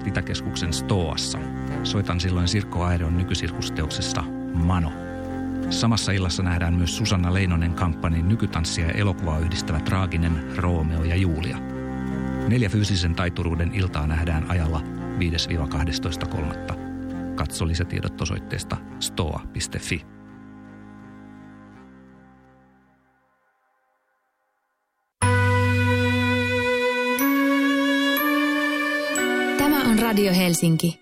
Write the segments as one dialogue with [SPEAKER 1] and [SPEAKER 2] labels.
[SPEAKER 1] soittavat Itäkeskuksen Stoassa. Soitan silloin Sirkko Aeron nykysirkusteoksessa Mano. Samassa illassa nähdään myös Susanna Leinonen kampanjan nykytanssia ja elokuvaa yhdistävä traaginen Romeo ja Julia. Neljä fyysisen taituruuden iltaa nähdään ajalla 5-12.3. Katso lisätiedot osoitteesta stoa.fi.
[SPEAKER 2] Radio Helsinki.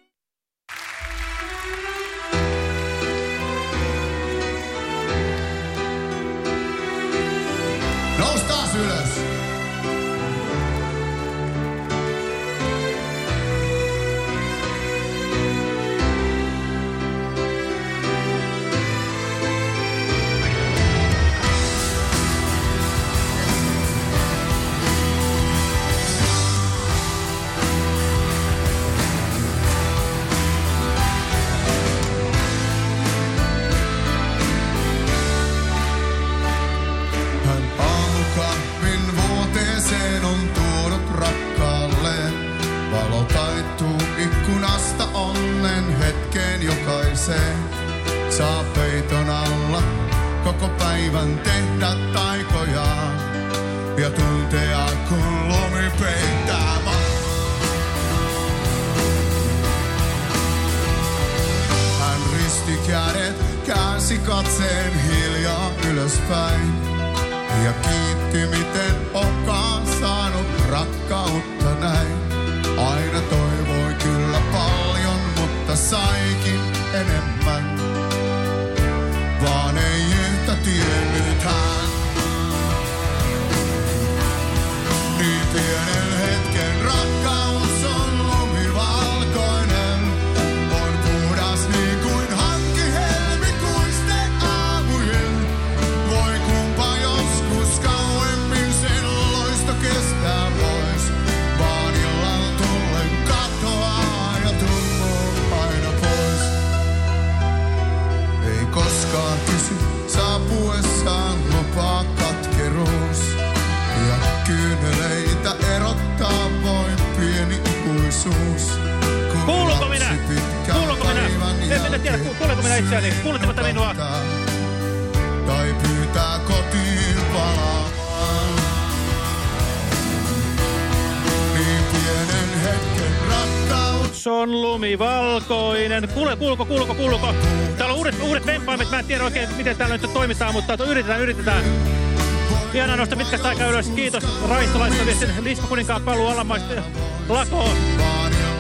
[SPEAKER 3] Mutta yritetään, yritetään. Hienoa noista pitkästä aikaa ylös. Kiitos Raisto laittoi viestin Lispakuninkaan paluu alamaista lakoon.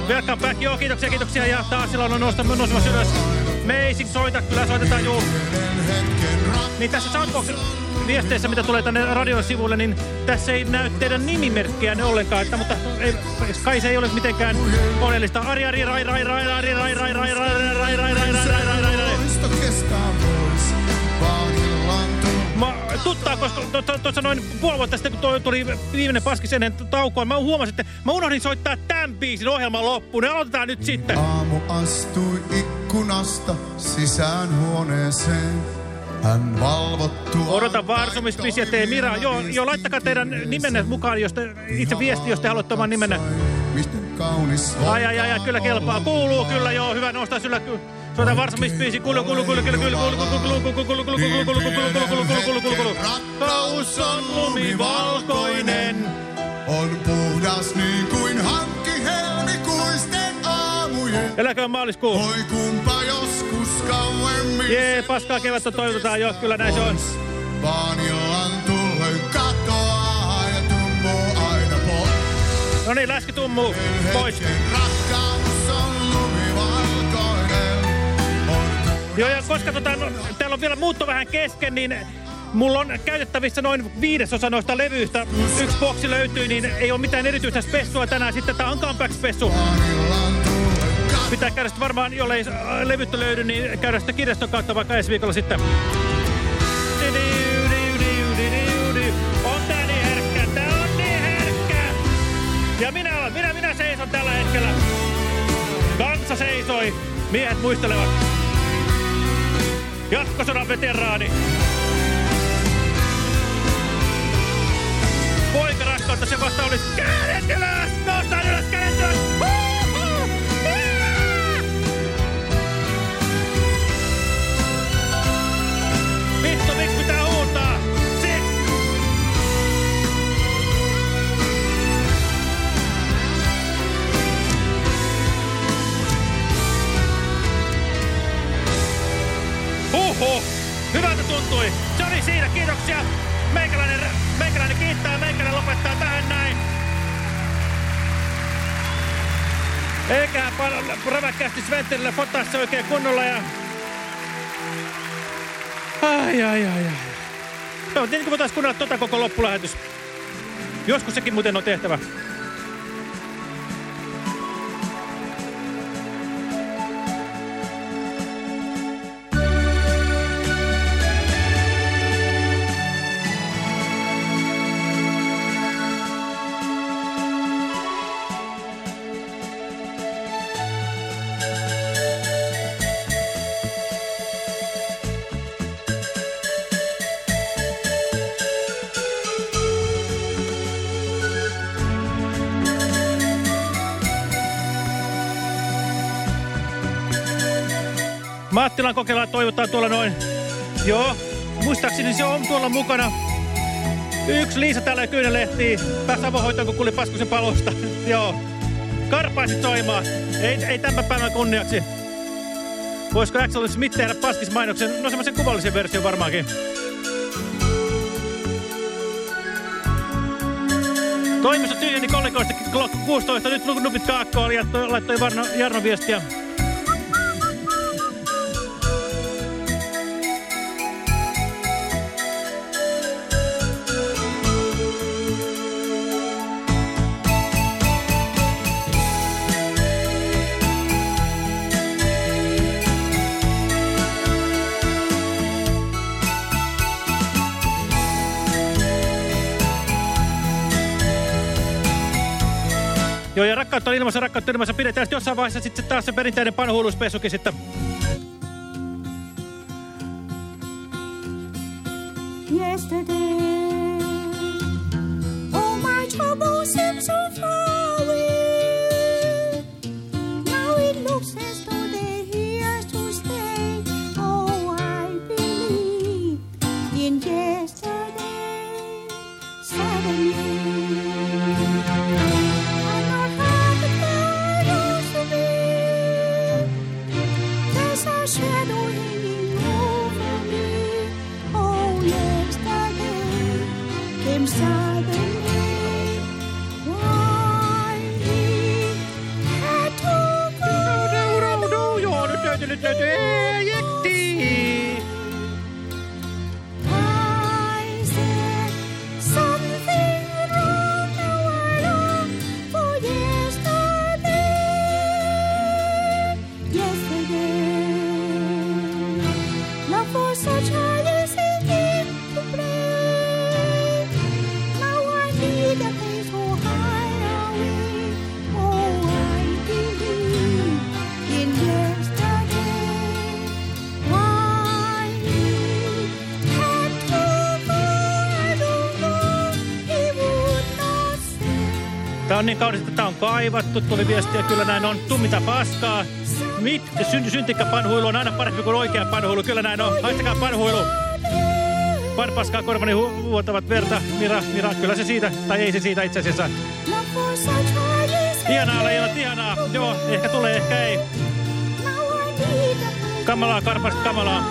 [SPEAKER 3] Welcome back. Joo, kiitoksia, kiitoksia. Ja taas silloin on nousemassa ylös. Amazing soita, kyllä soitetaan juu. Niin tässä Soundboxin viesteissä, mitä tulee tänne radion sivulle, niin tässä ei näy teidän nimimerkkiä ollenkaan, että, mutta ei, kai se ei ole mitenkään oleellista. Ari, Ari, Rai, Rai, Rai, Rai, Rai, Rai, Rai, Rai, Rai, Rai, Rai, Rai, Rai, Rai, Rai, Tuttaa, koska tuossa noin puoli vuotta sitten, kun tuli viimeinen paskis ennen taukoa, mä huomasin, että mä unohdin soittaa tämän biisin ohjelman loppuun. Ne aloitetaan nyt sitten.
[SPEAKER 4] Aamu astui ikkunasta sisään huoneeseen. Hän valvottu
[SPEAKER 3] Odotan varsumispisiä tee Mira. Joo, joo, laittakaa teidän nimenne mukaan, jos te, itse viesti, jos te haluatte oman nimenne. Ai, ai, ai, kyllä kelpaa. Kuuluu kyllä, joo, hyvä nostaa syllä. Soita varsumispiisi. Kuulu, kuulu, kuulu, kuulu, kuulu, kuulu, kuulu, kuulu, kuulu, kuulu, kuulu, kuulu, kuulu, kuulu, kuulu, kuulu, kuulu, kuulu, kuulu. Rakkaus on lumivalkoinen.
[SPEAKER 4] On puhdas niin kuin hankki helmikuisten aamujen.
[SPEAKER 3] Eläköön maaliskuu.
[SPEAKER 4] Voi kumpa joskus kauemmin.
[SPEAKER 3] Jee, paskaa kevättä toivotetaan jo, kyllä näin se on.
[SPEAKER 4] Vaan illan tullen katoaa ja tummuu aina pois.
[SPEAKER 3] No niin, läski tummuu pois.
[SPEAKER 4] Rakkaus
[SPEAKER 3] Joo, ja koska tota, no, täällä on vielä muutto vähän kesken, niin mulla on käytettävissä noin viidesosa noista levyistä. Yksi boksi löytyy, niin ei ole mitään erityistä spessua tänään. Sitten tää on comeback-spessu. Pitää käydä sitten varmaan, jollei äh, levyttä löydy, niin käydä sitten kirjaston kautta vaikka ensi viikolla sitten. On niin on niin! Ja minä, minä, minä seison tällä hetkellä. Kansa seisoi, miehet muistelevat jatkosodan veteraani. Poika rakkautta se vasta oli kädet ylös, Nostaan ylös, kädet ylös. Vittu, miksi oli, se oli siinä. Kiitoksia. Meikäläinen, meikäläinen kiittää, meikäläinen lopettaa tähän näin. Eiköhän räväkkäästi Sventerille fotasse oikein kunnolla ja... Ai, ai, ai, ai. No, tietenkin voitaisiin kuunnella tota koko loppulähetys. Joskus sekin muuten on tehtävä. Mattilan kokeillaan toivottaa tuolla noin. Joo, muistaakseni se on tuolla mukana. Yksi Liisa täällä kyynelehtii. Pääsi avohoitoon, kun kuuli Paskusen palosta. Joo. Karpaisit soimaan. Ei, ei tämän päivän kunniaksi. Voisiko Axel Smith tehdä paskismainoksen? No semmoisen kuvallisen version varmaankin. Toimisto tyhjeni kollegoista 16. Nyt nupit kaakkoon ja laittoi Jarno viestiä. Rakkautta on ilmassa, rakkautta on ilmassa. Pidetään sitten jossain vaiheessa sitten taas se perinteinen panhuiluspesukin sitten.
[SPEAKER 5] Yesterday, all my troubles seem so far
[SPEAKER 3] kaivattu. Tuli viestiä, kyllä näin on. Tummita paskaa. Mit, synty, syntikkä panhuilu on aina parempi kuin oikea panhuilu. Kyllä näin on. Haistakaa panhuilu. Pan paskaa korvani hu vuotavat verta. Mira, Mira, kyllä se siitä. Tai ei se siitä itse asiassa. Ihanaa olla illat, ihanaa. Joo, ehkä tulee, ehkä ei. Kamalaa, karpasta kamalaa.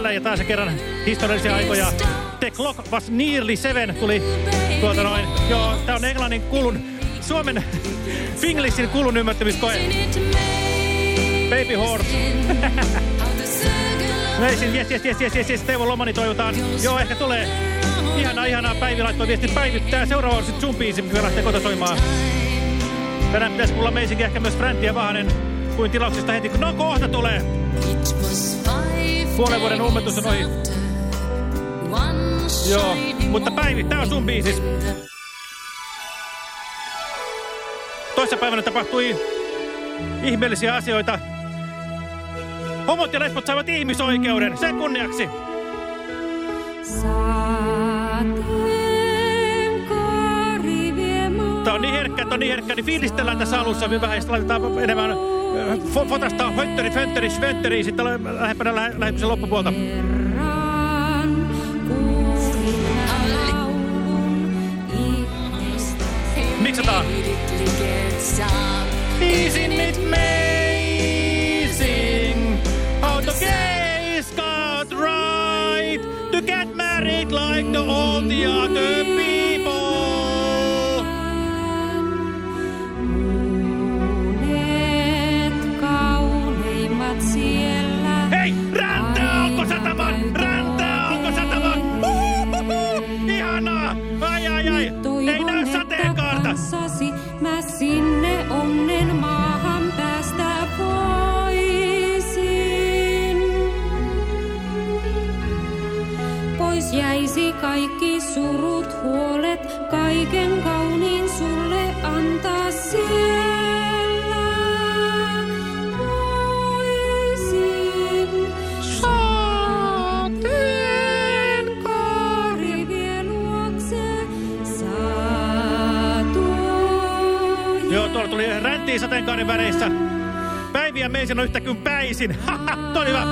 [SPEAKER 3] Jälleen ja taas kerran historiallisia aikoja. The Clock was nearly seven tuli tuota noin. Joo, tää on englannin kulun, suomen Finglishin kulun ymmärtämiskoe. Baby Horse. Meisin, jes, jes, jes, jes, jes, jes, Teuvo Lomani toivotaan. Joo, ehkä tulee. Ihanaa, ihanaa. Päivi laittoi viesti päivittää. Seuraava on sitten sun biisi, mikä lähtee kotosoimaan. Tänään pitäisi kuulla meisinkin ehkä myös Fräntti ja Vahanen kuin tilauksesta heti. No kohta tulee. Puolen vuoden ummetus on ohi. Joo, mutta Päivi, tää on sun biisis. Toissa päivänä tapahtui ihmeellisiä asioita. Homot ja lesbot saivat ihmisoikeuden. Sen kunniaksi. Tää on niin herkkä, tää on niin herkkä, niin fiilistellään tässä alussa vähän, ja laitetaan enemmän äh, fo fotasta höttöri, föntöri, svöntöri, sitten lähempänä lä lähempänä loppupuolta. Miksataan. Isn't it amazing how the gays got right to get married like the, all the other people? Ränttiä sateenkaaren väreissä. Päiviä meisin on yhtä kuin päisin. Haha, toi hyvä.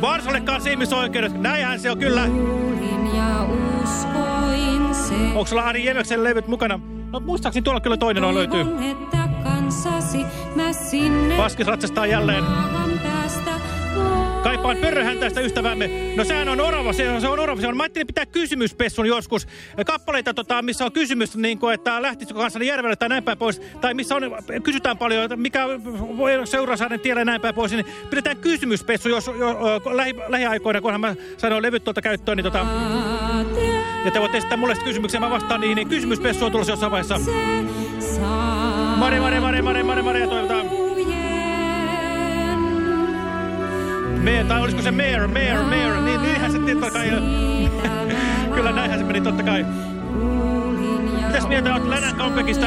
[SPEAKER 3] Varsolle kanssa ihmisoikeudet. Näinhän se on kyllä. Onko sulla Ari Jemeksen levyt mukana? No muistaakseni tuolla kyllä toinen on löytyy. Vaskis ratsastaa jälleen. Kaipaan pörröhäntäistä ystävämme. No sehän on orava, se on, se on orava. Se on. Mä ajattelin pitää kysymyspessun joskus. Kappaleita, tota, missä on kysymys, niin kuin, että lähtisikö kanssani järvelle tai näin päin pois. Tai missä on, kysytään paljon, että mikä voi Seurasaaren tiellä näin päin pois. Niin pidetään kysymyspessu, jos jo, ö, lähi, lähiaikoina, kunhan mä sanoin levyt tuolta käyttöön, niin tota, ja te voitte esittää mulle kysymyksiä, mä vastaan niihin, niin kysymyspessu on tulossa jossain vaiheessa. Mare, mare, mare, mare, mare, mare, ja toivotaan. Me, tai olisiko se Mayor, Mayor, Mayor, niin niinhän se totta kai. Kyllä näinhän se meni totta kai. Mitäs mieltä olet Länän Comebackista?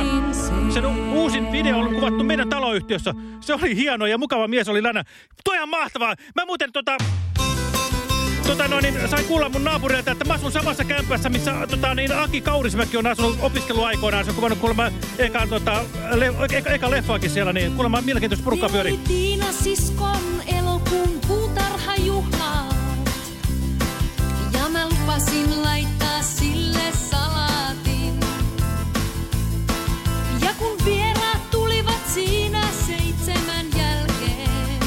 [SPEAKER 3] Sen uusin video on kuvattu meidän taloyhtiössä. Se oli hieno ja mukava mies oli Länä. Toi on mahtavaa. Mä muuten tota... Tota noin, niin sain kuulla mun naapurilta, että mä asun samassa kämpässä, missä tota, niin Aki Kaurismäki on asunut opiskeluaikoinaan. Se on kuvannut kuulemma eka, tota, le, eka, eka leffaakin siellä, niin kuulemma mielenkiintoista porukkaa pyöri.
[SPEAKER 6] Tiina siskon elokuun lupasin sille. Ja kun tulivat seitsemän jälkeen,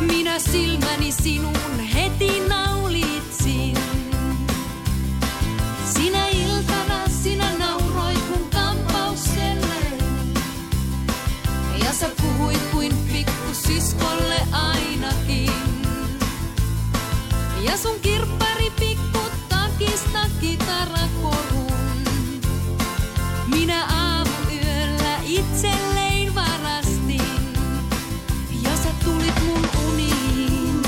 [SPEAKER 6] minä silmäni sinun heti naulitsin. Sinä sinä. Ja kuin ainakin. Ja sun kirppari itselleen varastin. Ja sä tulit mun uniin,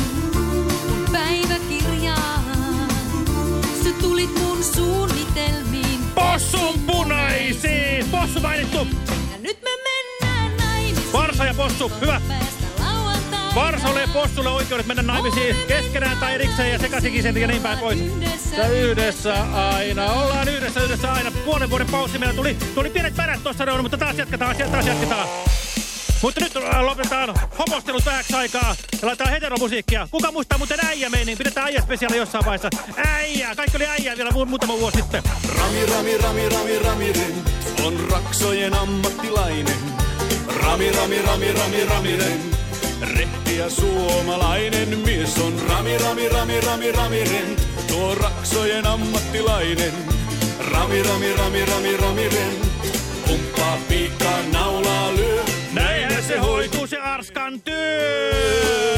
[SPEAKER 6] mun päiväkirjaan. Sä tulit mun suunnitelmiin.
[SPEAKER 3] Possun punaisiin! Possu mainittu!
[SPEAKER 6] Ja nyt me mennään naimisiin.
[SPEAKER 3] Varsa ja possu, hyvä.
[SPEAKER 6] Lauantai.
[SPEAKER 3] Varsolle ja possulle oikeudet mennä naimisiin keskenään tai erikseen ja sekaisin ja niin päin pois. Ja yhdessä aina, ollaan yhdessä, yhdessä aina. Puolen vuoden paussi meillä tuli, tuli pienet pärät tuossa noin, mutta taas jatketaan, taas jatketaan. Mutta nyt äh, lopetetaan homostelut vähäksi aikaa ja laitetaan heteromusiikkia. Kuka muistaa muuten äijä niin Pidetään äijä spesiaali jossain vaiheessa. Äijä! Kaikki oli äijä vielä mu muutama vuosi sitten.
[SPEAKER 7] Rami, Rami, Rami, Rami, Rami, Rent on raksojen ammattilainen. Rami, Rami, Rami, Rami, Rami, Rent Rehti ja suomalainen mies on Rami, Rami, Rami, Rami, Rami Rent. Tuo raksojen ammattilainen. Rami, Rami, Rami, Rami, Rami Rent. Pumppaa piikkaa, naulaa lyö.
[SPEAKER 3] Näinhän se hoituu se Arskan työ.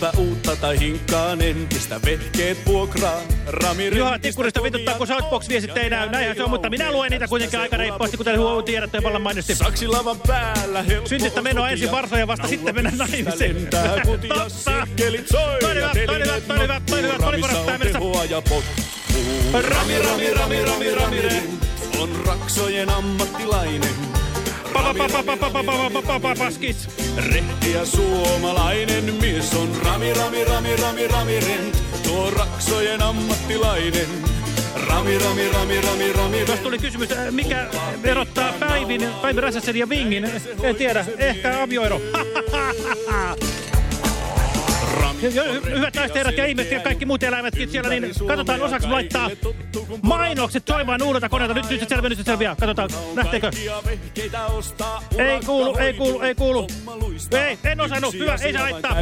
[SPEAKER 7] Teenpä uutta tai hinkkaan entistä, vehkeet vuokraa. Rami
[SPEAKER 3] Juha Tikkurista vituttaa, kun Southbox-viestit ei näy. Näinhän se on, mutta minä luen niitä kuitenkin aika reippaasti, kuten huomioon tiedätte ja vallan mainitsi.
[SPEAKER 7] Saksilavan päällä helppo
[SPEAKER 3] Syntistä menoa ensin varsoja vasta sitten mennä naimisiin. Totta.
[SPEAKER 7] sirkkelit soi.
[SPEAKER 3] Toi hyvä, toi hyvä, toi hyvä, toi hyvä, toi
[SPEAKER 7] Ramissa
[SPEAKER 3] hyvä,
[SPEAKER 7] Rami, Rami, Rami, Rami, Rami, on raksojen ammattilainen.
[SPEAKER 3] Paskis.
[SPEAKER 7] Rehti ja suomalainen mies on Rami, Rami, Rami, Rami, Rami, Rent. Tuo raksojen ammattilainen. Rami, Rami, Rami, Rami, Rami, Rent.
[SPEAKER 3] tuli kysymys, mikä erottaa Päivin, Päivi Räsäsen ja Vingin. En tiedä, ehkä avioero. Hyvät naiset, herrat ja ihmiset ja kaikki muut eläimetkin siellä, niin katsotaan osaksi laittaa mainokset soimaan uudelta koneelta. Nyt, nyt se selviää, nyt se selviää. Katsotaan, lähteekö? Ei kuulu, ei kuulu, ei kuulu. Ei, en osannut. Hyvä, ei saa laittaa.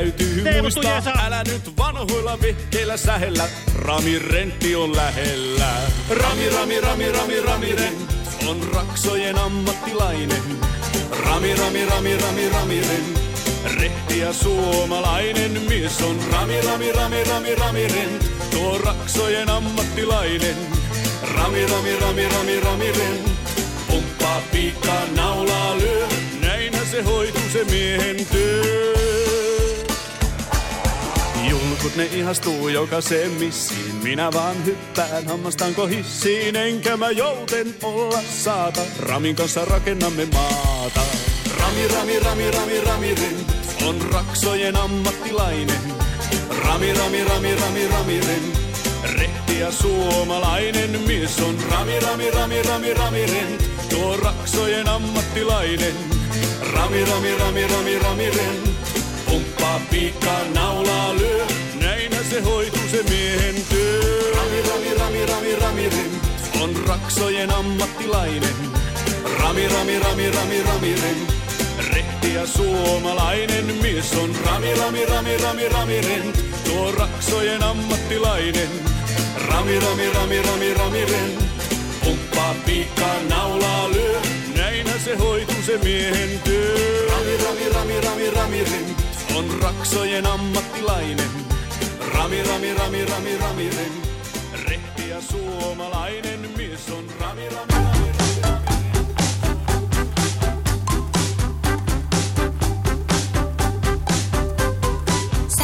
[SPEAKER 3] Teemu Tuija saa.
[SPEAKER 7] älä nyt vanhoilla vehkeillä sähellä. Rami Rentti on lähellä. Rami, Rami, Rami, Rami, Rami Rent on raksojen ammattilainen. Rami, Rami, Rami, Rami, Rami Rent. Rehti ja suomalainen mies on Rami, Rami, Rami, Rami, Rami Rent. Tuo raksojen ammattilainen. Rami, Rami, Rami, Rami, Rami Rent. Pumppaa piikkaa, naulaa lyö. Näinhän se hoituu se miehen työ. Julkut ne ihastuu jokaiseen missiin. Minä vaan hyppään hammastanko hissiin. Enkä mä jouten olla saata. Ramin kanssa rakennamme maata. Rami, rami, rami, rami, rami, rent on raksojen ammattilainen. Rami, rami, rami, rami, rami, rent. Rehti ja suomalainen mies on Rami, rami, rami, rami, rami, rent. Tuo raksojen ammattilainen. Rami, rami, rami, rami, rami, rent. Pumppaa piikkaa, naulaa lyö. Näinhän se hoituu se miehen työ. Rami, rami, rami, rami, rami, rent. On raksojen ammattilainen. Rami, rami, rami, rami, rami. Rehti ja suomalainen mies on Rami, rami, rami, rami, rami, rent. Tuo raksojen ammattilainen. Rami, rami, rami, rami, rami, rent. Pumppaa piikkaa, naulaa lyö. Näinhän se hoituu se miehen työ. Rami, rami, rami, rami, rami, rent. On raksojen ammattilainen. Rami, rami, rami, rami, rami, rent. Rehti ja suomalainen mies on Rami, rami,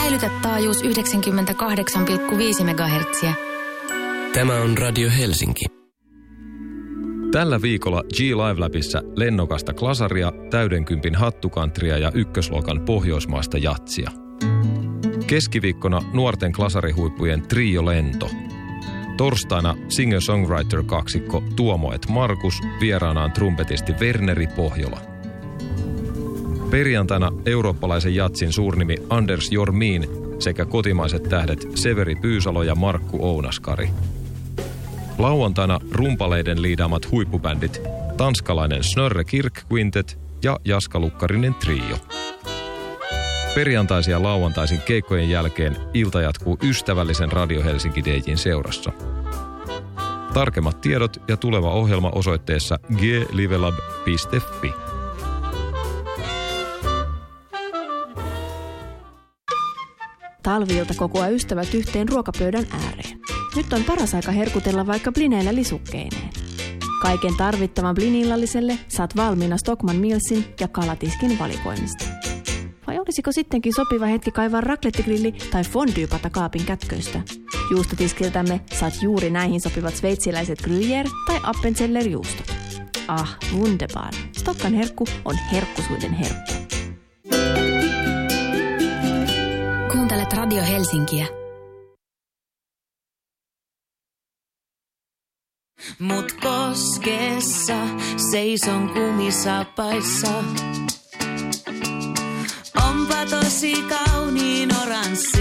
[SPEAKER 2] Säilytä taajuus 98,5 MHz.
[SPEAKER 8] Tämä on Radio Helsinki.
[SPEAKER 9] Tällä viikolla G Live Labissa lennokasta klasaria, täydenkympin hattukantria ja ykkösluokan pohjoismaista jatsia. Keskiviikkona nuorten klasarihuippujen Trio Lento. Torstaina singer-songwriter-kaksikko Tuomo et Markus, vieraanaan trumpetisti Werneri Pohjola. Perjantaina eurooppalaisen jatsin suurnimi Anders Jormin sekä kotimaiset tähdet Severi Pyysalo ja Markku Ounaskari. Lauantaina rumpaleiden liidaamat huippubändit tanskalainen Snörre Kirk Quintet ja Jaska Lukkarinen Trio. Perjantaisia lauantaisin keikkojen jälkeen ilta jatkuu ystävällisen Radio Helsinki DJin seurassa. Tarkemmat tiedot ja tuleva ohjelma osoitteessa glivelab.fi.
[SPEAKER 10] Talviilta kokoaa ystävät yhteen ruokapöydän ääreen. Nyt on paras aika herkutella vaikka blineillä lisukkeineen. Kaiken tarvittavan blinillalliselle saat valmiina Stockman Millsin ja kalatiskin valikoimista. Vai olisiko sittenkin sopiva hetki kaivaa raklettigrilli tai fondyypata kaapin kätköistä? Juustotiskiltämme saat juuri näihin sopivat sveitsiläiset gruyère tai appenzeller juustot. Ah, wunderbar. Stokkan herkku on herkkusuuden herkku.
[SPEAKER 2] Kuuntelet Radio Helsinkiä.
[SPEAKER 11] Mut koskessa seison kumisapaissa. Onpa tosi kauniin oranssi,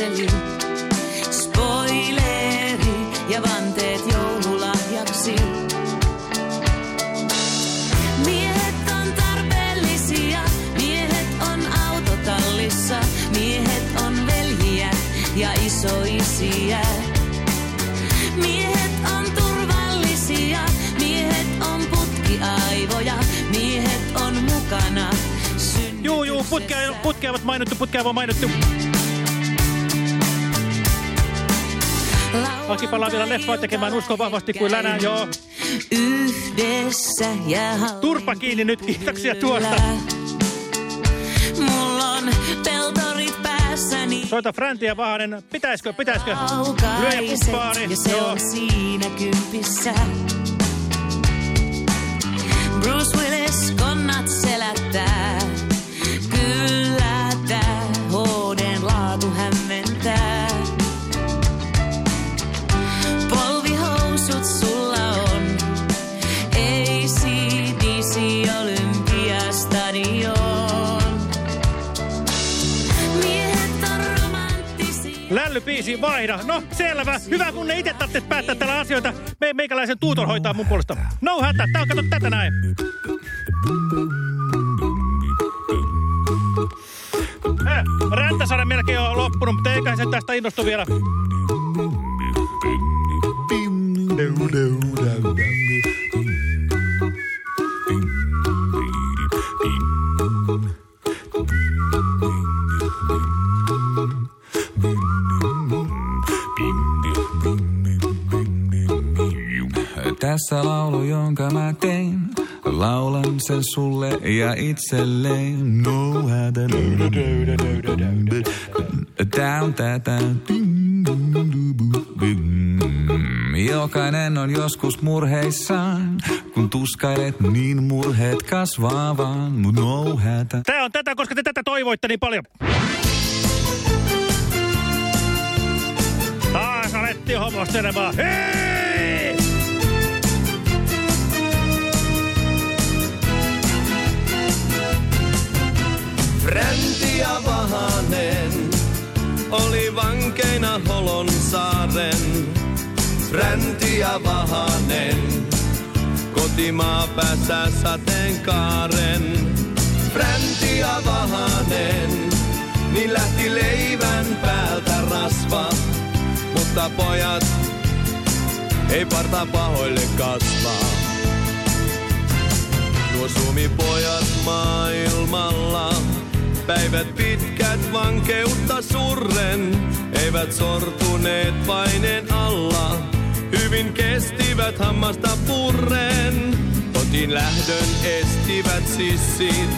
[SPEAKER 11] katseli. Spoileri ja vanteet joululahjaksi. Miehet on tarpeellisia, miehet on autotallissa, miehet on veljiä ja isoisiä. Miehet on turvallisia, miehet on putkiaivoja, miehet on mukana.
[SPEAKER 3] Juu, juu, putkea, putkea ovat mainittu, putkea on mainittu. Aki palaa vielä leffaa tekemään uskon vahvasti kuin länään, joo.
[SPEAKER 11] Yhdessä ja
[SPEAKER 3] Turpa kiinni nyt, kiitoksia tuosta.
[SPEAKER 11] Mulla on peltorit päässäni.
[SPEAKER 3] Soita Fränti ja Vahanen. Pitäisikö, pitäisikö? Lyö ja
[SPEAKER 11] se
[SPEAKER 3] Joo.
[SPEAKER 11] on siinä kympissä. Bruce Willis romanttisia.
[SPEAKER 3] Lällypiisi vaihda. No, selvä. Hyvä, kun ne itse tarvitset päättää tällä asioita. Me, meikäläisen tuuton hoitaa mun puolesta. No hätä, tää on kato tätä näin. Äh, Räntäsaden melkein on loppunut, mutta eiköhän se tästä innostu vielä.
[SPEAKER 12] Tässä laulu, jonka mä tein. Laulan sen sulle ja itselleen. No hätä. Tää on tätä. Jokainen on joskus murheissaan. Kun tuskailet, niin murheet kasvaa vaan. No hätä.
[SPEAKER 3] Tää on tätä, koska te tätä toivoitte niin paljon. Taas alettiin homostelemaan. Hei!
[SPEAKER 13] Fränti ja Vahanen oli vankeina Holon saaren. Fränti ja Vahanen kotimaa päässä sateenkaaren. Fränti ja Vahanen, niin lähti leivän päältä rasva. Mutta pojat ei parta pahoille kasvaa. Nuo suomipojat maailmalla, päivät pitkät vankeutta surren, eivät sortuneet paineen alla, hyvin kestivät hammasta purren. Kotiin lähdön estivät sissit,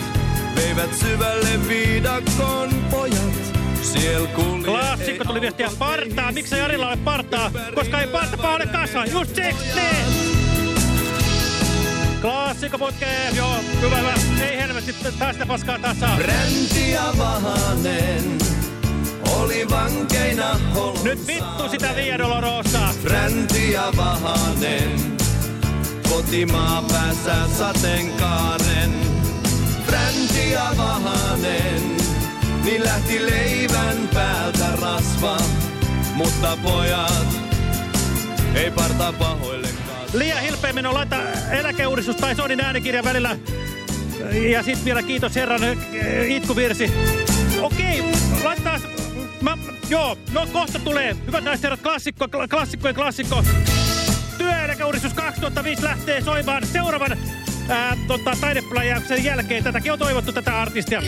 [SPEAKER 13] veivät syvälle viidakon pojat. Siel
[SPEAKER 3] Klassikko tuli viestiä partaa. Miksi Jarilla ole partaa? Koska ei parta pahalle kasa. Just siksi. Klassikko putkee. Joo, hyvä, hyvä. Ei helvetti tästä paskaa tässä.
[SPEAKER 13] Fränti ja Vahanen oli vankeina holossa.
[SPEAKER 3] Nyt vittu sitä Via Dolorosa.
[SPEAKER 13] Fränti ja Vahanen, kotimaa päässä sateenkaaren. Fränti ja Vahanen, niin lähti leivän päältä rasva. Mutta pojat, ei parta pahoille
[SPEAKER 3] Liian hilpeämmin on laita eläkeuudistus tai Sonin äänikirjan välillä. Ja sitten vielä kiitos herran äh, itkuvirsi. Okei, laittaa... Mä, joo, no kohta tulee. Hyvät naiset herrat, klassikko, kla- klassikkojen klassikko. Työeläkeuudistus 2005 lähtee soimaan seuraavan ää, tota, taideplajauksen jälkeen. Tätäkin on toivottu tätä artistia.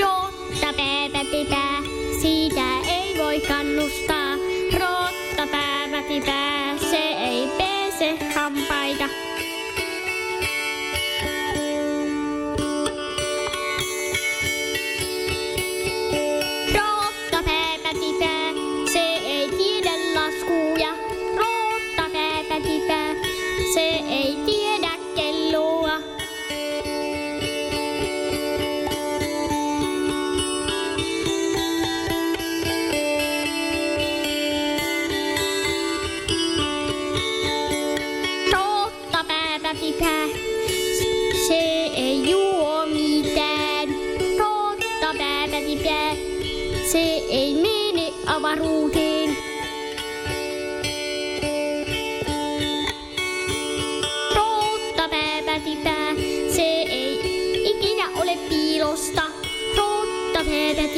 [SPEAKER 14] Rottapäivä pitää, siitä ei voi kannustaa. Rottapäivä pitää, se ei pese hampaita.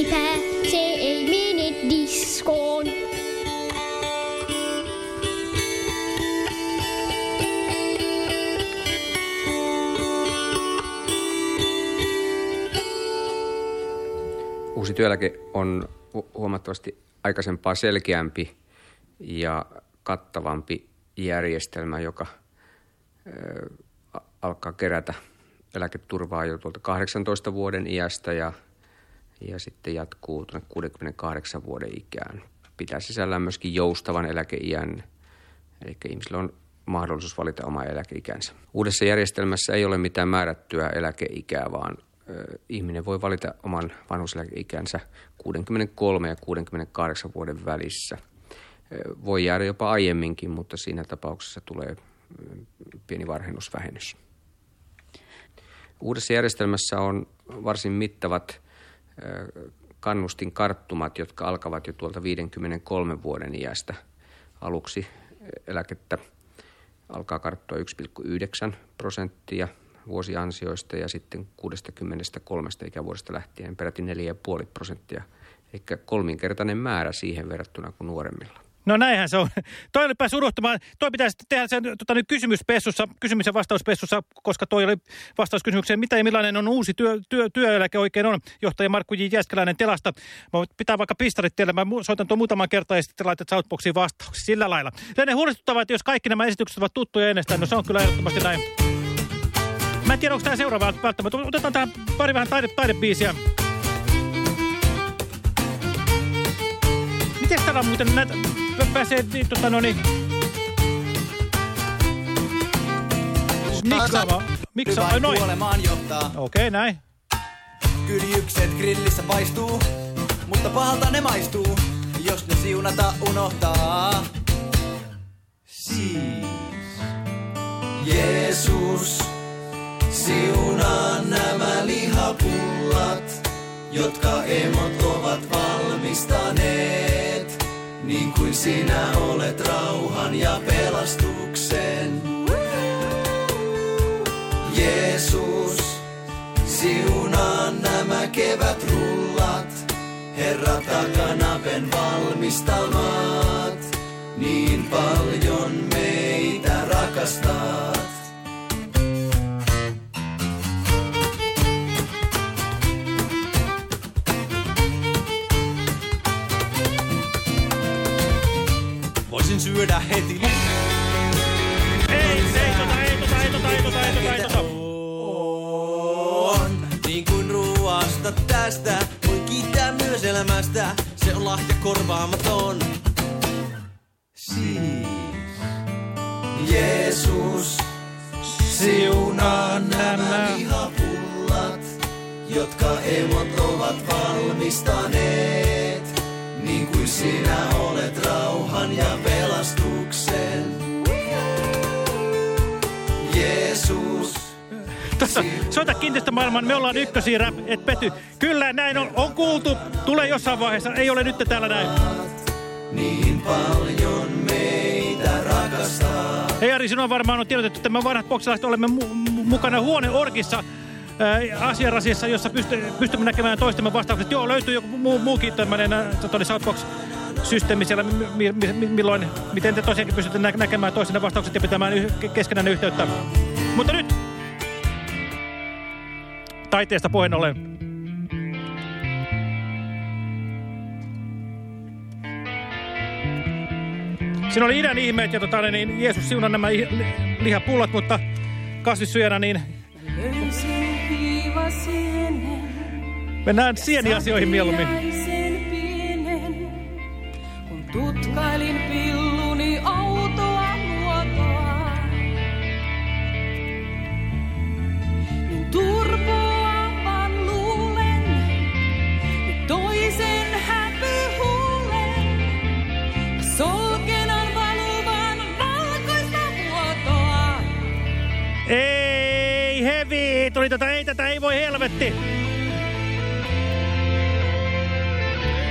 [SPEAKER 14] Pääpätipää, se ei mene diskoon.
[SPEAKER 15] Uusi työeläke on hu- huomattavasti aikaisempaa selkeämpi ja kattavampi järjestelmä, joka ö, a- alkaa kerätä eläketurvaa jo tuolta 18 vuoden iästä ja, ja sitten jatkuu tuonne 68 vuoden ikään. Pitää sisällään myöskin joustavan eläkeiän, eli ihmisillä on mahdollisuus valita oma eläkeikänsä. Uudessa järjestelmässä ei ole mitään määrättyä eläkeikää, vaan ö, ihminen voi valita oman vanhuseläkeikänsä 63 ja 68 vuoden välissä. Ö, Voi jäädä jopa aiemminkin, mutta siinä tapauksessa tulee pieni varhennusvähennys. Uudessa järjestelmässä on varsin mittavat kannustinkarttumat, jotka alkavat jo tuolta 53 vuoden iästä. Aluksi eläkettä alkaa karttua 1,9 prosenttia vuosiansioista ja sitten 63 ikävuodesta lähtien peräti 4,5 prosenttia. Eli kolminkertainen määrä siihen verrattuna kuin nuoremmilla.
[SPEAKER 3] No näinhän se on. Toi oli päässyt unohtamaan. Toi pitäisi tehdä sen tota, nyt kysymyspessussa, kysymys- ja vastauspessussa, koska toi oli vastaus kysymykseen, mitä ja millainen on uusi työ, työ, työeläke oikein on. Johtaja Markku J. Jäskeläinen Telasta. Mä pitää vaikka pistarit teille. Mä soitan tuon muutaman kertaa ja sitten laitat Southboxiin vastauksia sillä lailla. Lienee huolestuttavaa, että jos kaikki nämä esitykset ovat tuttuja ennestään, no se on kyllä ehdottomasti näin. Mä en tiedä, onko tämä seuraava välttämättä. Otetaan tähän pari vähän taide, taidebiisiä. Miten täällä on muuten näitä pääsee, niin, tota no niin... Miksaamaan. Miksaa, ai noin.
[SPEAKER 13] kuolemaan johtaa.
[SPEAKER 3] Okei, näin.
[SPEAKER 13] Kyljykset grillissä paistuu, mutta pahalta ne maistuu, jos ne siunata unohtaa. Siis. Jeesus, siunaa nämä lihapullat, jotka emot ovat valmistaneet, niin kuin sinä olet rauhan ja pelastuksen. Jeesus, siunaa nämä kevätrullat, Herra takanapen valmistamat, niin paljon meitä rakastat. Syödä heti
[SPEAKER 3] Ei, ei tota, ei tota, ei tota, ei tota, ei tota, ei tota.
[SPEAKER 13] on. Niin kuin ruoasta tästä, voi kiittää myös elämästä. Se on lahja korvaamaton. Siis. Jeesus, siunaa nämä lihapullat, jotka emot ovat valmistaneet. Niin kuin sinä olet rauhan ja pelastuksen.
[SPEAKER 3] Tässä, soita kiinteistömaailman, me ollaan ykkösiä rap, et pety. Kyllä, näin on, on kuultu, tulee jossain vaiheessa, ei ole nyt täällä näin.
[SPEAKER 13] niin paljon meitä rakastaa.
[SPEAKER 3] Hei Ari, sinua varmaan on tiedotettu, että me vanhat boksilaiset olemme mu mu mukana huoneorkissa ää, asiarasiassa, jossa pysty pystymme näkemään toistemme vastaukset. Joo, löytyy joku muu, muukin tämmöinen tota, Southbox-systeemi siellä, mi mi mi milloin, miten te tosiaankin pystytte nä näkemään toistenne vastaukset ja pitämään yh keskenään yhteyttä. Mutta nyt taiteesta puheen ollen. Siinä oli idän ihmeet ja tota, niin Jeesus siunaa nämä li lihapullat, mutta kasvissyöjänä niin mennään sieniasioihin mieluummin.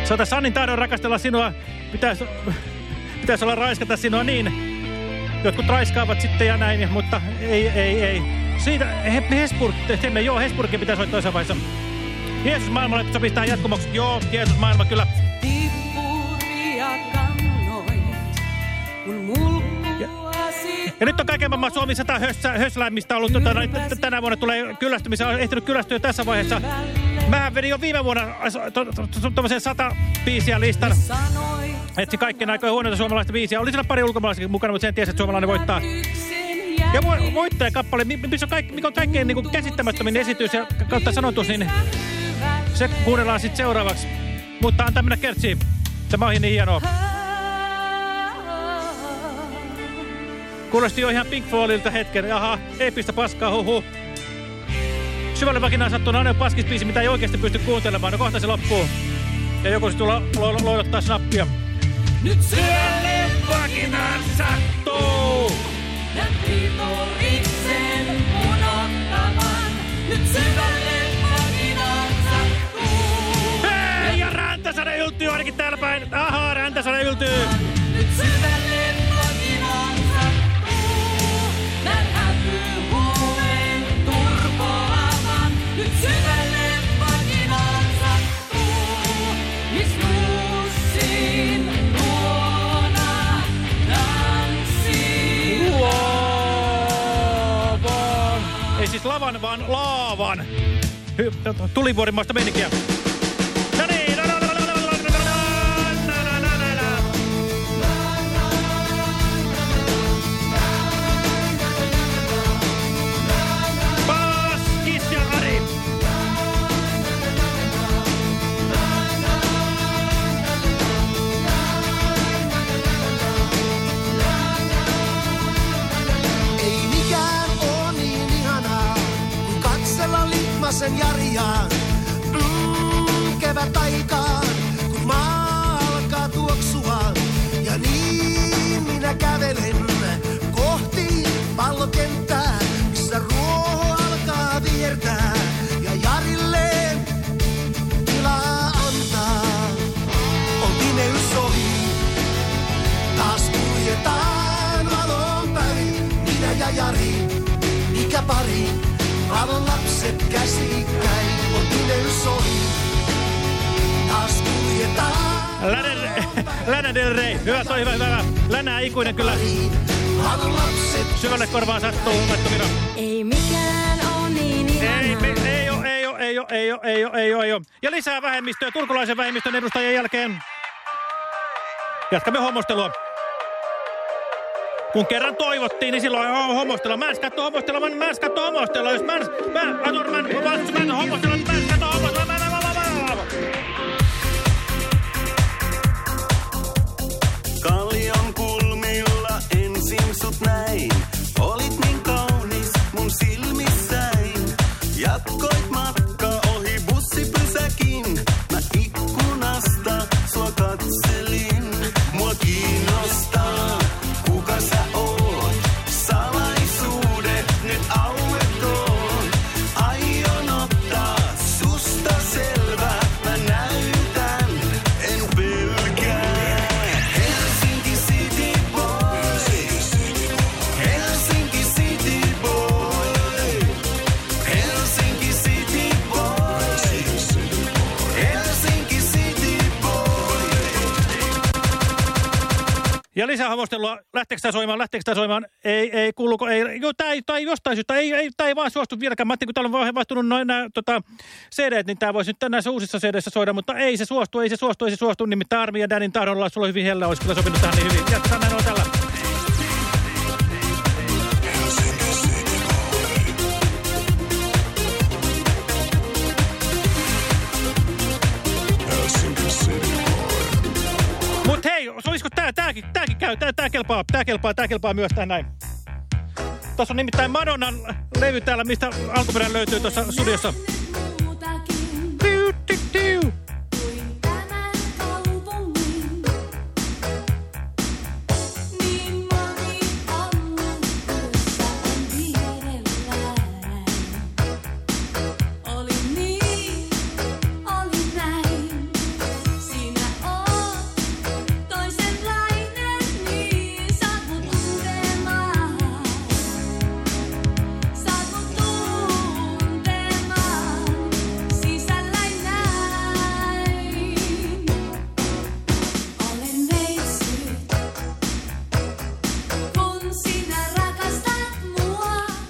[SPEAKER 3] Se ota Sannin taidon rakastella sinua. Pitäisi, pitäisi olla raiskata sinua niin. Jotkut raiskaavat sitten ja näin, mutta ei, ei, ei. Siitä he, Hesburg, teemme, joo, Hesburgin pitäisi soittaa jossain vaiheessa. Jeesus maailmalle sopisi tähän jatkumoksi. Joo, Jeesus maailma kyllä.
[SPEAKER 11] Tippuria kannoit, kun mulkkuasi
[SPEAKER 3] Ja nyt on kaiken maailman Suomi 100 hössä, hösläimistä ollut. Tota, tänä vuonna tulee kyllästymisen. On ehtinyt kyllästyä tässä vaiheessa. Mähän vedin jo viime vuonna tuommoisen 100 biisiä listan. Etsin kaikkien aikojen huonoita suomalaista biisiä. Oli siellä pari ulkomaalaisikin mukana, mutta sen tiesi, että suomalainen voittaa. Ja vo, voittajakappale, mi- missä on, kaik, mikä on kaikkein niin käsittämättömin esitys ja kautta sanotus, niin se kuunnellaan sitten seuraavaksi. Mutta antaa mennä kertsiin. Tämä on niin hienoa. Kuulosti jo ihan Pink Floydilta hetken. Aha, ei pistä paskaa, huhu. Syvälle vakinaan sattuu aina paskispiisi, mitä ei oikeasti pysty kuuntelemaan. No kohta se loppuu. Ja joku sitten lo lo loidottaa snappia.
[SPEAKER 11] Nyt syölle vakinaan sattuu. Ja vihollisen unohtavan. Nyt syvälle vakinaan sattuu.
[SPEAKER 3] Hei, ja Rantasanen yltyy ainakin täällä päin. Ahaa, Rantasanen yltyy. Vaan laavan. Tulivuorimaista meininkiä.
[SPEAKER 16] Litmasen Jariaan. Mm, kevät aikaan, kun maa alkaa tuoksua. Ja niin minä kävelen kohti pallokenttää, missä ruoho alkaa viertää. Ja Jarille tilaa antaa, on pimeys ohi. Taas kuljetaan valon päin, minä ja Jari, mikä pari. Valon lapset käsikkäin, on pimeys ohi. Taas kuljetaan
[SPEAKER 3] Länä, Länä Del Rey. Hyvä, toi hyvä, hyvä. hyvä. Länä ikuinen kyllä. Syvälle korvaan sattuu laittomina.
[SPEAKER 5] Ei mikään oo niin
[SPEAKER 3] Ei, me, ei oo, ei oo, ei oo, ei oo, ei oo, ei oo, ei oo. Ja lisää vähemmistöä turkulaisen vähemmistön edustajien jälkeen. Jatkamme homostelua. Kun kerran toivottiin, niin silloin on homostella. Mä en katso homostella, mä, en katso homostella. Jos mä en, mä, mä, mä, mä, homostella, mä en katso homostella. Mä.
[SPEAKER 17] Kallion kulmilla ensin sut näin.
[SPEAKER 3] Lisää homostelua. Lähteekö tämä soimaan? Lähteekö tämä soimaan? Ei, ei, kuuluuko? Ei. Joo, tämä ei, tää ei jostain syystä. Ei, ei, tämä ei vaan suostu vieläkään. Ajattelin, kun täällä on vaihtunut noin nämä tota, CD, niin tämä voisi nyt näissä uusissa cd soida, mutta ei se suostu, ei se suostu, ei se suostu. Nimittäin Armi ja Danin tahdolla sulla hyvin hellä, olisi kyllä sopinut tähän niin hyvin. Jatketaan näin on tällä. Olisiko tää, tääkin, tääkin käy, tää, tää kelpaa, tää kelpaa, tää kelpaa myös tähän näin. Tuossa on nimittäin Madonnan levy täällä, mistä alkuperän löytyy tuossa studiossa.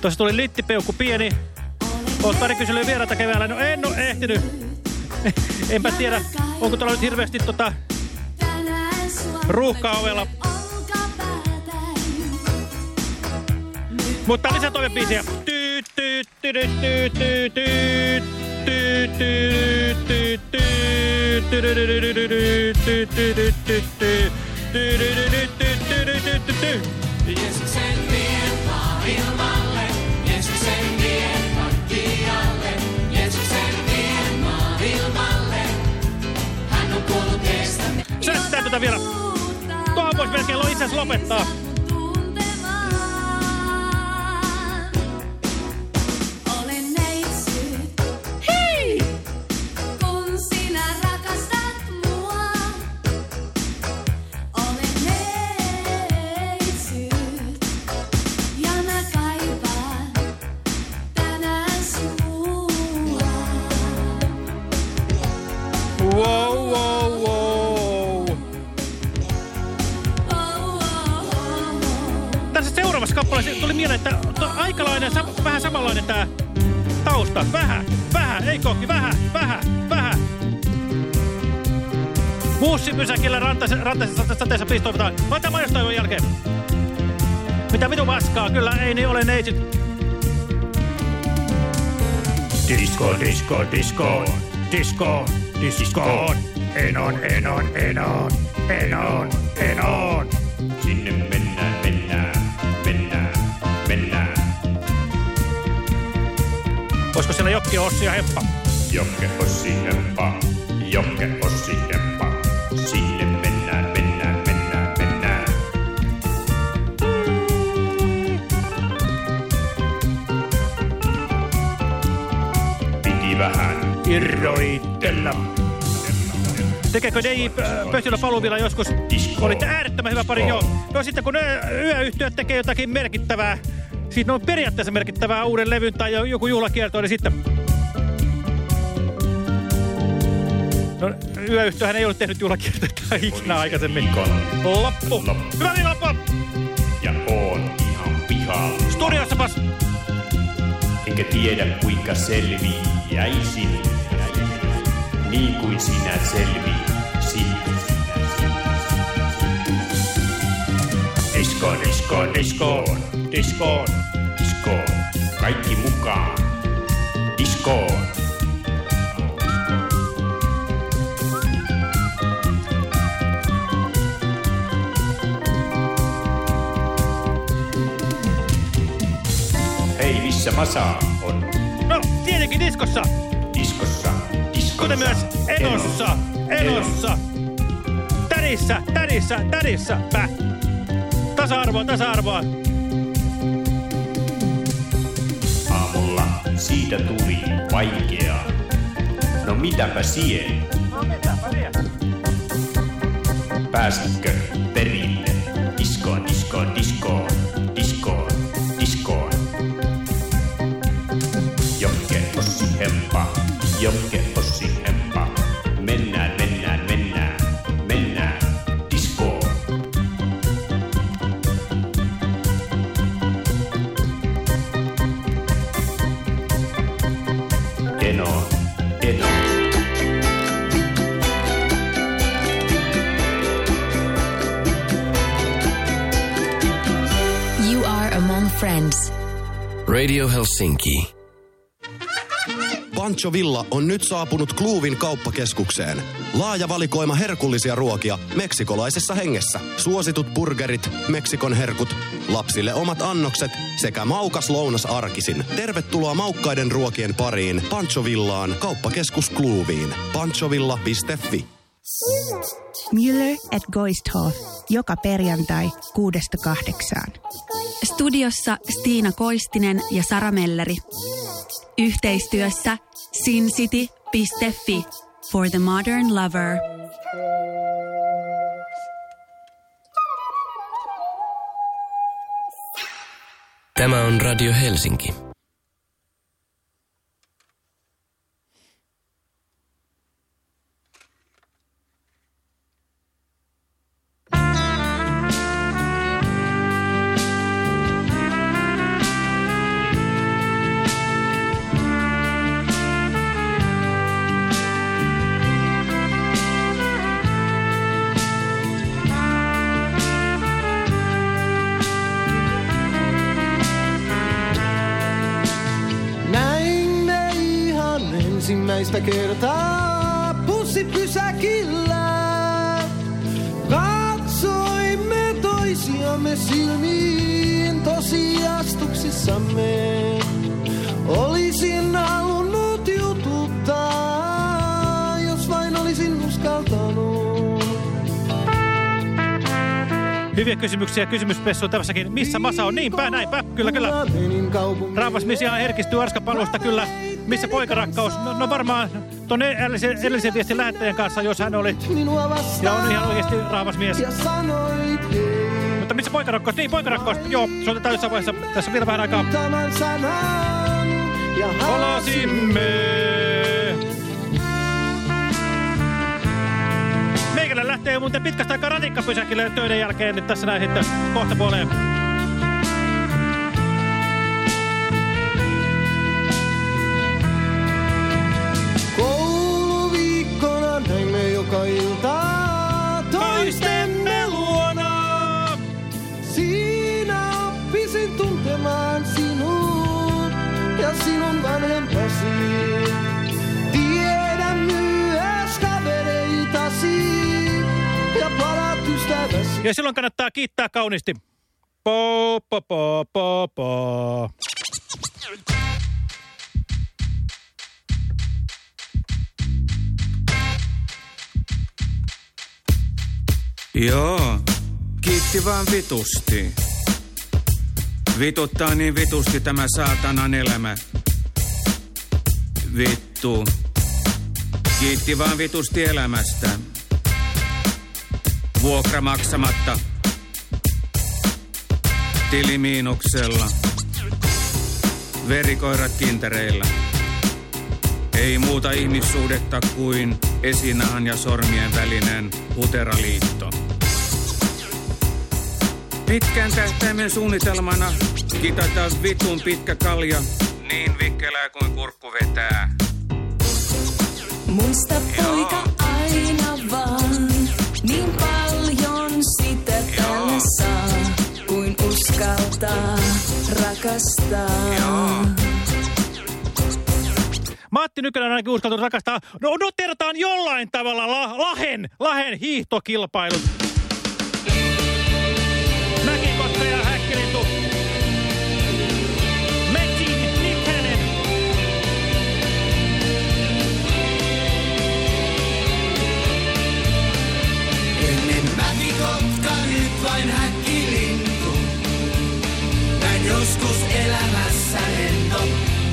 [SPEAKER 3] Tuossa tuli littipeukku pieni. Oot pari kyselyä vieraita keväällä. No en ole ehtinyt. Enpä tiedä, onko tuolla nyt hirveästi tota ruuhkaa ovella. Mutta lisätoimenbiisiä. Tyyt, tyyt, tyyt, Sättää tätä vielä. Tuohon voisi melkein itse lopettaa. Vähän, vähän. Bussipysäkillä rantaisessa, rantaisessa sateessa pistoivataan. Laita mainostoivon jälkeen. Mitä vitu paskaa, kyllä ei niin ole neitsyt.
[SPEAKER 18] Disco, disco, disco, disco, disco. Enon, enon, enon, enon, enon. Sinne mennään, mennään, mennään, mennään.
[SPEAKER 3] Olisiko siellä Jokki, Ossi ja Heppa?
[SPEAKER 18] Jokke, Ossi, Heppa, Jokke, Ossi, Heppa. Sinne mennään, mennään, mennään, mennään. Piti vähän irroitella.
[SPEAKER 3] Tekeekö DJ Pöstilä paluu vielä joskus? Olitte äärettömän hyvä pari, joo. No sitten kun ö, yöyhtiöt tekee jotakin merkittävää, siis on periaatteessa merkittävää uuden levyn tai jo- joku juhlakierto, niin sitten... No, yöyhtiöhän ei ole tehnyt juhlakiertoa ikinä aikaisemmin. Loppu. Hyvä niin, loppu.
[SPEAKER 18] Ja on ihan pihalla.
[SPEAKER 3] Studiossapas.
[SPEAKER 18] Enkä tiedä kuinka selviäisin. Niin kuin sinä selvisit. Disco, disco, disco, disco, disco. Kaikki mukaan. Disco. Missä Masa on?
[SPEAKER 3] No, tietenkin diskossa.
[SPEAKER 18] Diskossa. Diskossa.
[SPEAKER 3] Kuten myös Enossa. Enossa. Tärissä, tärissä, tärissä. Pä. Tasa-arvoa, tasa-arvoa.
[SPEAKER 18] Aamulla siitä tuli vaikeaa. No mitäpä sien? Pääsitkö
[SPEAKER 8] Radio Helsinki.
[SPEAKER 19] Pancho Villa on nyt saapunut Kluuvin kauppakeskukseen. Laaja valikoima herkullisia ruokia meksikolaisessa hengessä. Suositut burgerit, Meksikon herkut, lapsille omat annokset sekä maukas lounas arkisin. Tervetuloa maukkaiden ruokien pariin Pancho Villaan kauppakeskus Kluuviin. panchovilla.fi
[SPEAKER 20] Müller at Goisthof. Joka perjantai kuudesta kahdeksaan.
[SPEAKER 21] Studiossa Stiina Koistinen ja Sara Melleri. Yhteistyössä sincity.fi for the modern lover.
[SPEAKER 8] Tämä on Radio Helsinki.
[SPEAKER 22] Ensimmäistä kertaa bussipysäkillä. Katsoimme toisiamme silmiin tosiastuksissamme. Olisin halunnut jututtaa, jos vain olisin uskaltanut.
[SPEAKER 3] Hyviä kysymyksiä. Kysymyspessu tässäkin. Missä Masa on? Niinpä, näinpä. Kyllä, kyllä. Raavas mies ihan herkistyy Arskapallosta, kyllä. Missä poikarakkaus? No, no varmaan tuon edellisen, edellisen viestin lähettäjän kanssa, jos hän oli. Ja on ihan oikeasti raavas mies. Mutta missä poikarakkaus? Niin, poikarakkaus. Joo, se otetaan jossain vaiheessa. Tässä on vielä vähän aikaa. Palasimme. Meikällä lähtee muuten pitkästä aikaa ratikkapysäkille töiden jälkeen nyt tässä näin sitten kohta puoleen.
[SPEAKER 22] Vanhempasi. Tiedän myös kavereitasi ja palat ystäväsi.
[SPEAKER 3] Ja silloin kannattaa kiittää kauniisti. Po, po, po, po, po.
[SPEAKER 23] Joo, kiitti vaan vitusti. Vituttaa niin vitusti tämä saatanan elämä. Vittu. Kiitti vaan vitusti elämästä. Vuokra maksamatta. Tili miinuksella. Verikoirat kintereillä. Ei muuta ihmissuhdetta kuin esinahan ja sormien välinen huteraliitto. Pitkän tähtäimen suunnitelmana kitata vitun pitkä kalja niin vikkelää kuin kurkku vetää.
[SPEAKER 11] Muista poika aina vaan, niin paljon sitä tällä saa, kuin uskaltaa rakastaa.
[SPEAKER 3] Matti Nykänen on ainakin uskaltunut rakastaa. No noteerataan jollain tavalla la, Lahen, Lahen hiihtokilpailut. Mäkikotka,
[SPEAKER 22] nyt vain häkkilintu. Näin joskus elämässä lento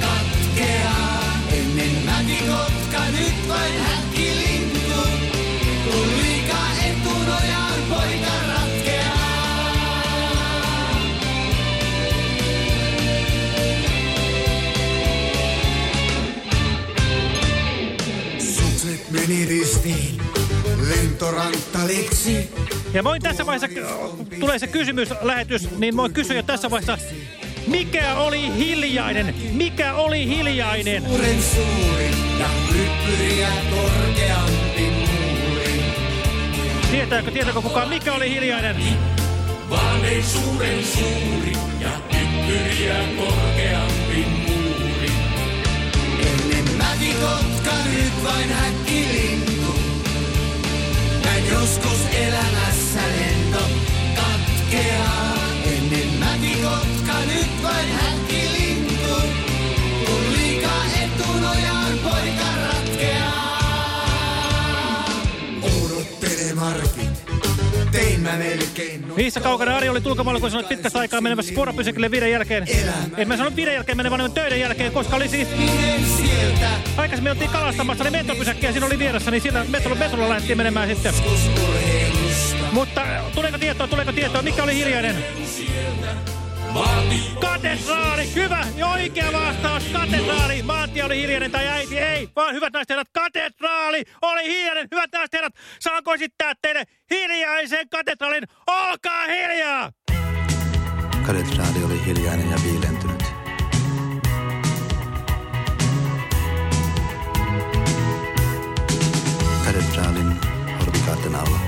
[SPEAKER 22] katkeaa. Ennen mäkikotka, nyt vain häkkilintu. Kun liikaa etunojaan poika ratkeaa. Sukset meni ristiin, lentoranttaliksi.
[SPEAKER 3] Ja voin tässä vaiheessa, tulee se kysymyslähetys, niin voin kysyä jo tässä vaiheessa, mikä oli hiljainen? Mikä oli hiljainen?
[SPEAKER 22] Suuren suuri ja hyppyriä korkeampi muuri.
[SPEAKER 3] Tietääkö, tietääkö kukaan, mikä oli hiljainen?
[SPEAKER 22] Vaan ei suuren suuri ja hyppyriä korkeampi muuri. Ennen mäkikotka, nyt vain häkkilintu. Joskus elämässä lento katkeaa. Ennen mäkikotka, nyt vain häkkilintu. Kun liikaa etunojaan poika ratkeaa. Odottele Markit,
[SPEAKER 3] Missä kaukana Ari oli tulkamaalla, kun sanoit pitkästä aikaa menemässä vuoropysäkille viiden jälkeen. En mä sanonut viiden jälkeen menevän, vaan töiden jälkeen, koska oli siis... Aikaisemmin oltiin kalastamassa, niin metropysäkkiä siinä oli vieressä, niin siellä metrolla, metrolla lähdettiin menemään sitten. Mutta tuleeko tietoa, tuleeko tietoa, mikä oli hiljainen? Katedraali, hyvä ja oikea vastaus, katedraali. Maantie oli hiljainen tai äiti, ei, vaan hyvät naiset herrat, katedraali oli hiljainen. Hyvät naiset herrat, saanko esittää teille hiljaisen katedraalin? Olkaa hiljaa!
[SPEAKER 24] Katedraali oli hiljainen ja viilentynyt. Katedraalin horvikaarten alla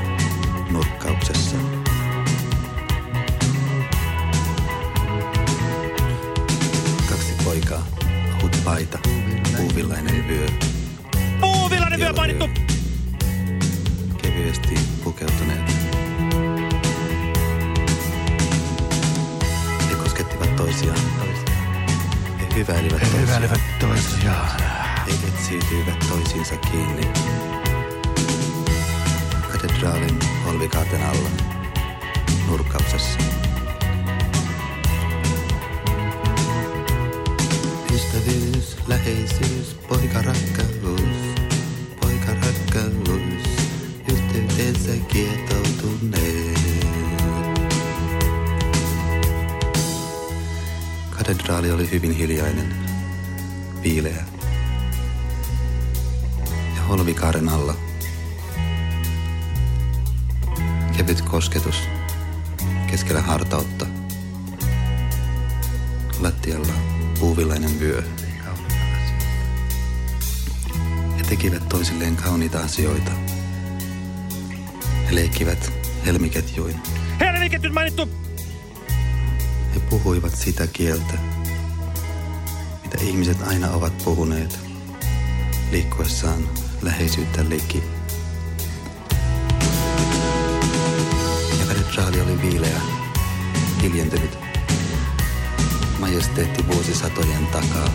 [SPEAKER 24] paita, puuvillainen vyö.
[SPEAKER 3] Puuvillainen vyö mainittu.
[SPEAKER 24] Kevyesti pukeutuneet. He koskettivat toisiaan. He hyväilivät toisiaan.
[SPEAKER 25] Hyväilivät toisiaan.
[SPEAKER 24] He etsiytyivät toisiinsa kiinni. Katedraalin holvikaaten alla. Nurkkauksessa. Ystävyys, läheisyys, poikarakkaus, poikarakkaus, yhteydessä kietoutuneet. Katedraali oli hyvin hiljainen, viileä. Ja holvikaaren alla kevyt kosketus keskellä hartautta. Lattialla puuvillainen vyö. He tekivät toisilleen kauniita asioita. He leikkivät helmiketjuin.
[SPEAKER 3] Helmiketjut mainittu.
[SPEAKER 24] He puhuivat sitä kieltä, mitä ihmiset aina ovat puhuneet, liikkuessaan läheisyyttä liki. Ja katedraali oli viileä, hiljentynyt, majesteetti vuosisatojen takaa.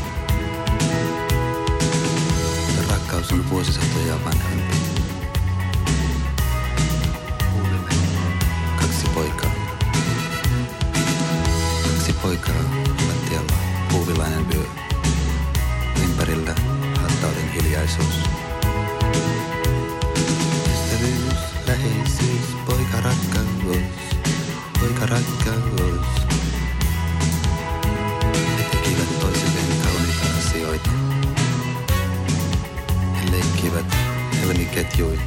[SPEAKER 24] Rakkaus on vuosisatoja vanhempi. Kaksi poikaa. Kaksi poikaa lattialla, puuvillainen vyö. Ympärillä hartauden hiljaisuus. Ystävyys, läheisyys, poika rakkaus, poika rakkaus. Helmiketjuin.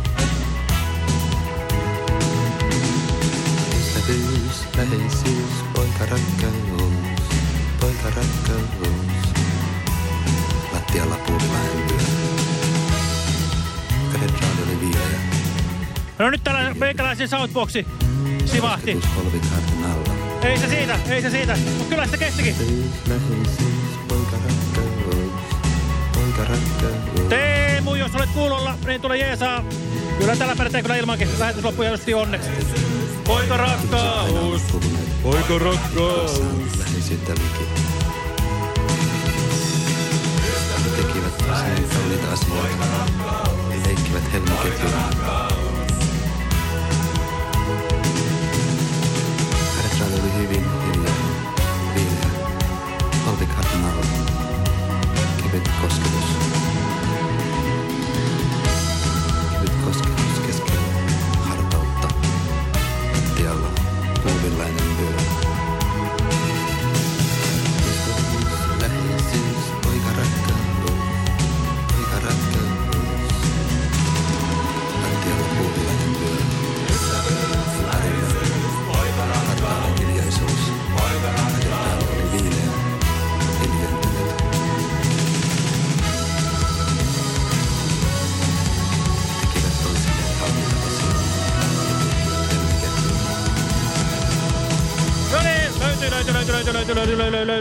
[SPEAKER 24] Ystävyys, läheisyys, poika rakkaus, poika rakkaus. Lattialla oli viileä.
[SPEAKER 3] No nyt täällä meikäläisen soundboxi sivahti. Ei se siitä, ei se siitä. Mut kyllä sitä kestikin.
[SPEAKER 24] Läheisyys, poika rakkaus, poika rakkaus.
[SPEAKER 3] Jos olet kuulolla, niin tule jeesaa. Kyllä tällä pärjätään kyllä ilmankin. Lähetys loppuu just onneksi. Poika rakkaus. Poika rakkaus.
[SPEAKER 24] Läheisyyttä liki. He tekivät toisilleen kauniita asioita. He leikkivät helmiketjuja. Katedraali oli hyvin hiljaa,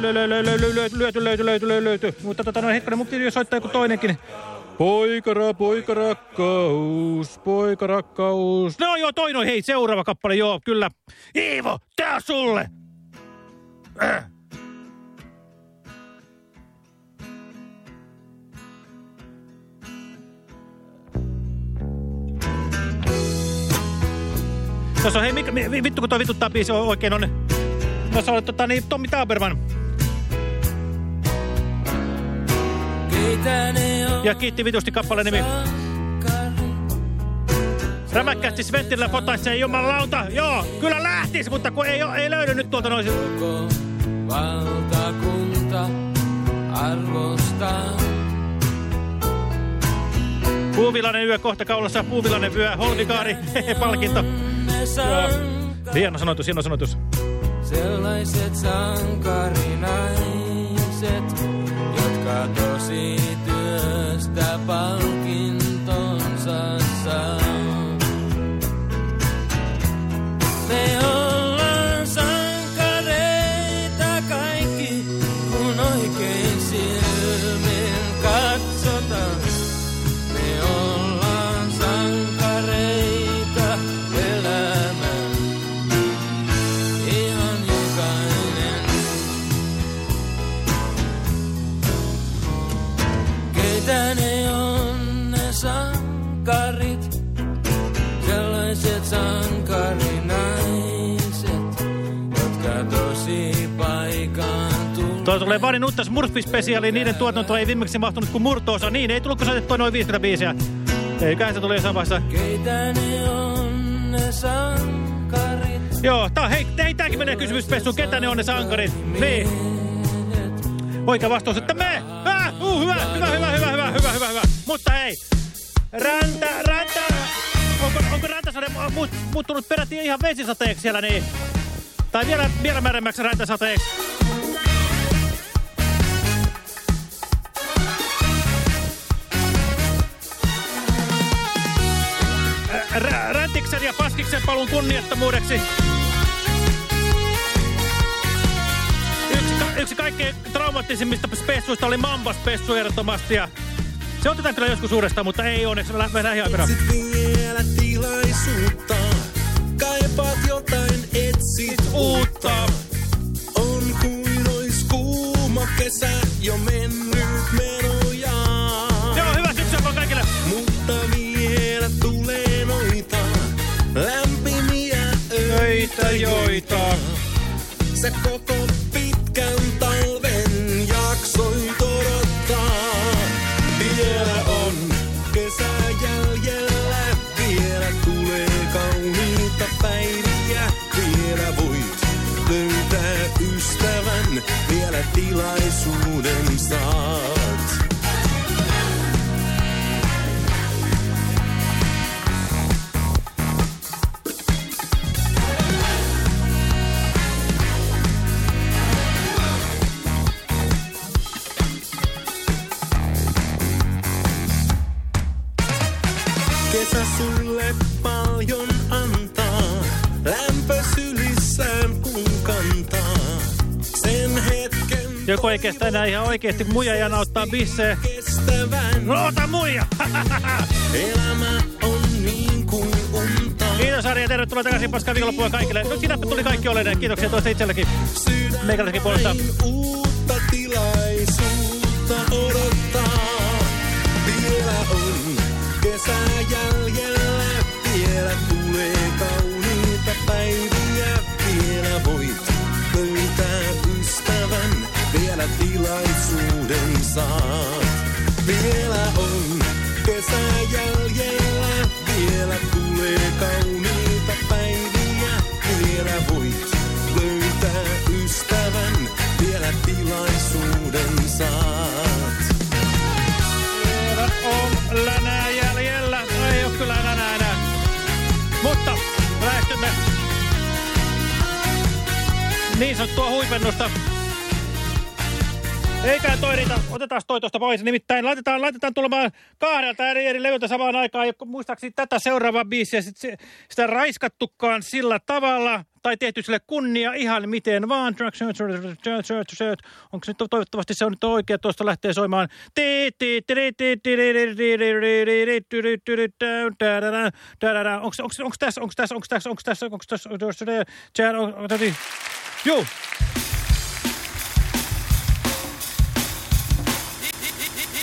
[SPEAKER 3] löyty, löyty, löyty, löyty, löyty. Mutta tota, no hetkinen, mun piti soittaa joku toinenkin. Poikara, poikarakkaus, poikarakkaus. No joo, toino, hei, seuraava kappale, joo, kyllä. Iivo, tää sulle! Äh. Tuossa on, hei, mikä, vittu kun toi vituttaa biisi oikein on. Tuossa on tota, niin, Tommi Taberman. Ja kiitti vitusti kappaleen nimi. Rämäkkästi Sventilä potaisee jumalauta. Joo, kyllä lähtis, mutta kun ei, ei löydy nyt tuolta noin.
[SPEAKER 26] valtakunta arvostaa.
[SPEAKER 3] Puuvillainen yö kohta kaulassa, puuvillainen yö, holvikaari, palkinto. Joo. Hieno sanotus, hieno sanotus.
[SPEAKER 26] Sellaiset sankarinaiset, katosi työstä palkka.
[SPEAKER 3] Tuolla tulee Vanin uutta Smurfi-spesiaali, niiden tuotanto ei viimeksi mahtunut kuin murto-osa. Niin, ei tullutko soitettua noin 50 biisiä? Eiköhän se tuli jossain vaiheessa.
[SPEAKER 26] Keitä ne on ne sankarit?
[SPEAKER 3] Joo, tää, hei, hei tääkin menee kysymyspessuun. Ketä ne on ne sankarit? Niin. Oikea vastaus, että me! Ah, uh, hyvä, hyvä, hyvä, hyvä, hyvä, hyvä, hyvä, hyvä. Mutta hei, räntä, räntä, onko, onko räntäsade mu- muuttunut peräti ihan vesisateeksi siellä niin? Tai vielä, vielä märemmäksi räntäsateeksi? Räntiksen ja Paskiksen palun kunniattomuudeksi. Yksi, ka yksi kaikkein traumatisimmista spessuista oli Mamba-spessu ehdottomasti. Ja se otetaan kyllä joskus uudestaan, mutta ei onneksi lä lähiaikana.
[SPEAKER 25] vielä tilaisuutta. Kaipaat jotain, etsit uutta. On kuin ois kuuma kesä jo mennyt se
[SPEAKER 3] Joku ei kestä enää ihan oikeesti muija ja nauttaa bissee.
[SPEAKER 25] kestävän.
[SPEAKER 3] No ota muija!
[SPEAKER 25] Elämä on niin kuin unta.
[SPEAKER 3] Kiitos Ari ja tervetuloa takaisin paskaa viikonloppua kaikille. No siinä tuli kaikki oleellinen. Kiitoksia tuosta itsellekin. Meikäläisenkin puolesta.
[SPEAKER 25] Uutta tilaisuutta odottaa. Vielä on kesä jäljellä,
[SPEAKER 3] huipennusta. Eikä toi riitä. Otetaan toi tuosta pois. Nimittäin laitetaan, laitetaan tulemaan kahdelta eri, eri levyltä samaan aikaan. Ja muistaakseni tätä seuraavaa biisiä sit se, sitä raiskattukaan sillä tavalla. Tai tehty sille kunnia ihan miten vaan. Onko nyt toivottavasti se on nyt oikea. Tuosta lähtee soimaan. Onko tässä, onko tässä, onko tässä, onko tässä, onko tässä, onko tässä, Juu.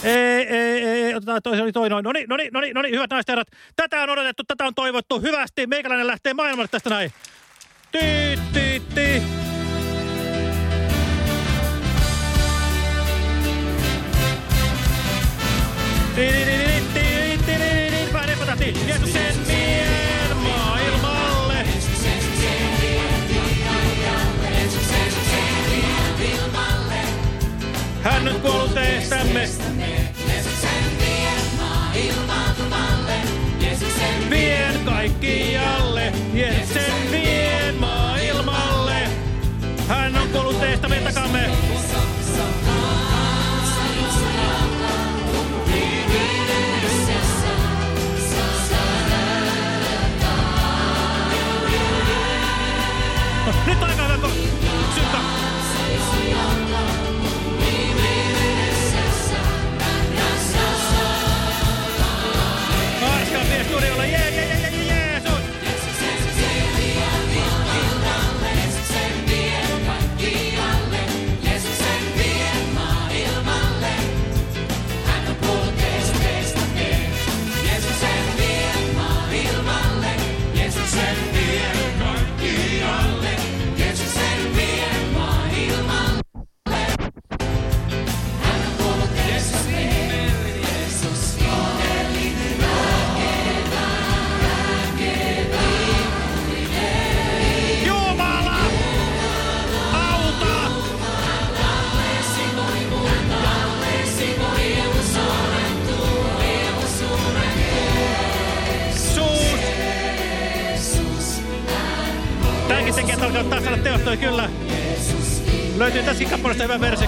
[SPEAKER 3] Ei, ei, ei, otetaan toi, se oli toi noin. No niin, no niin, no niin, no niin, hyvät naiset herrat. Tätä on odotettu, tätä on toivottu hyvästi. Meikäläinen lähtee maailmalle tästä näin. Ty, ty, ty. Vähän epätahti. Jeesuksen mien Hän on kuollut eestämme. Jeesuksen vien
[SPEAKER 27] maailmaantumalle. Jeesuksen vien
[SPEAKER 3] kaikkiin. Tässäkin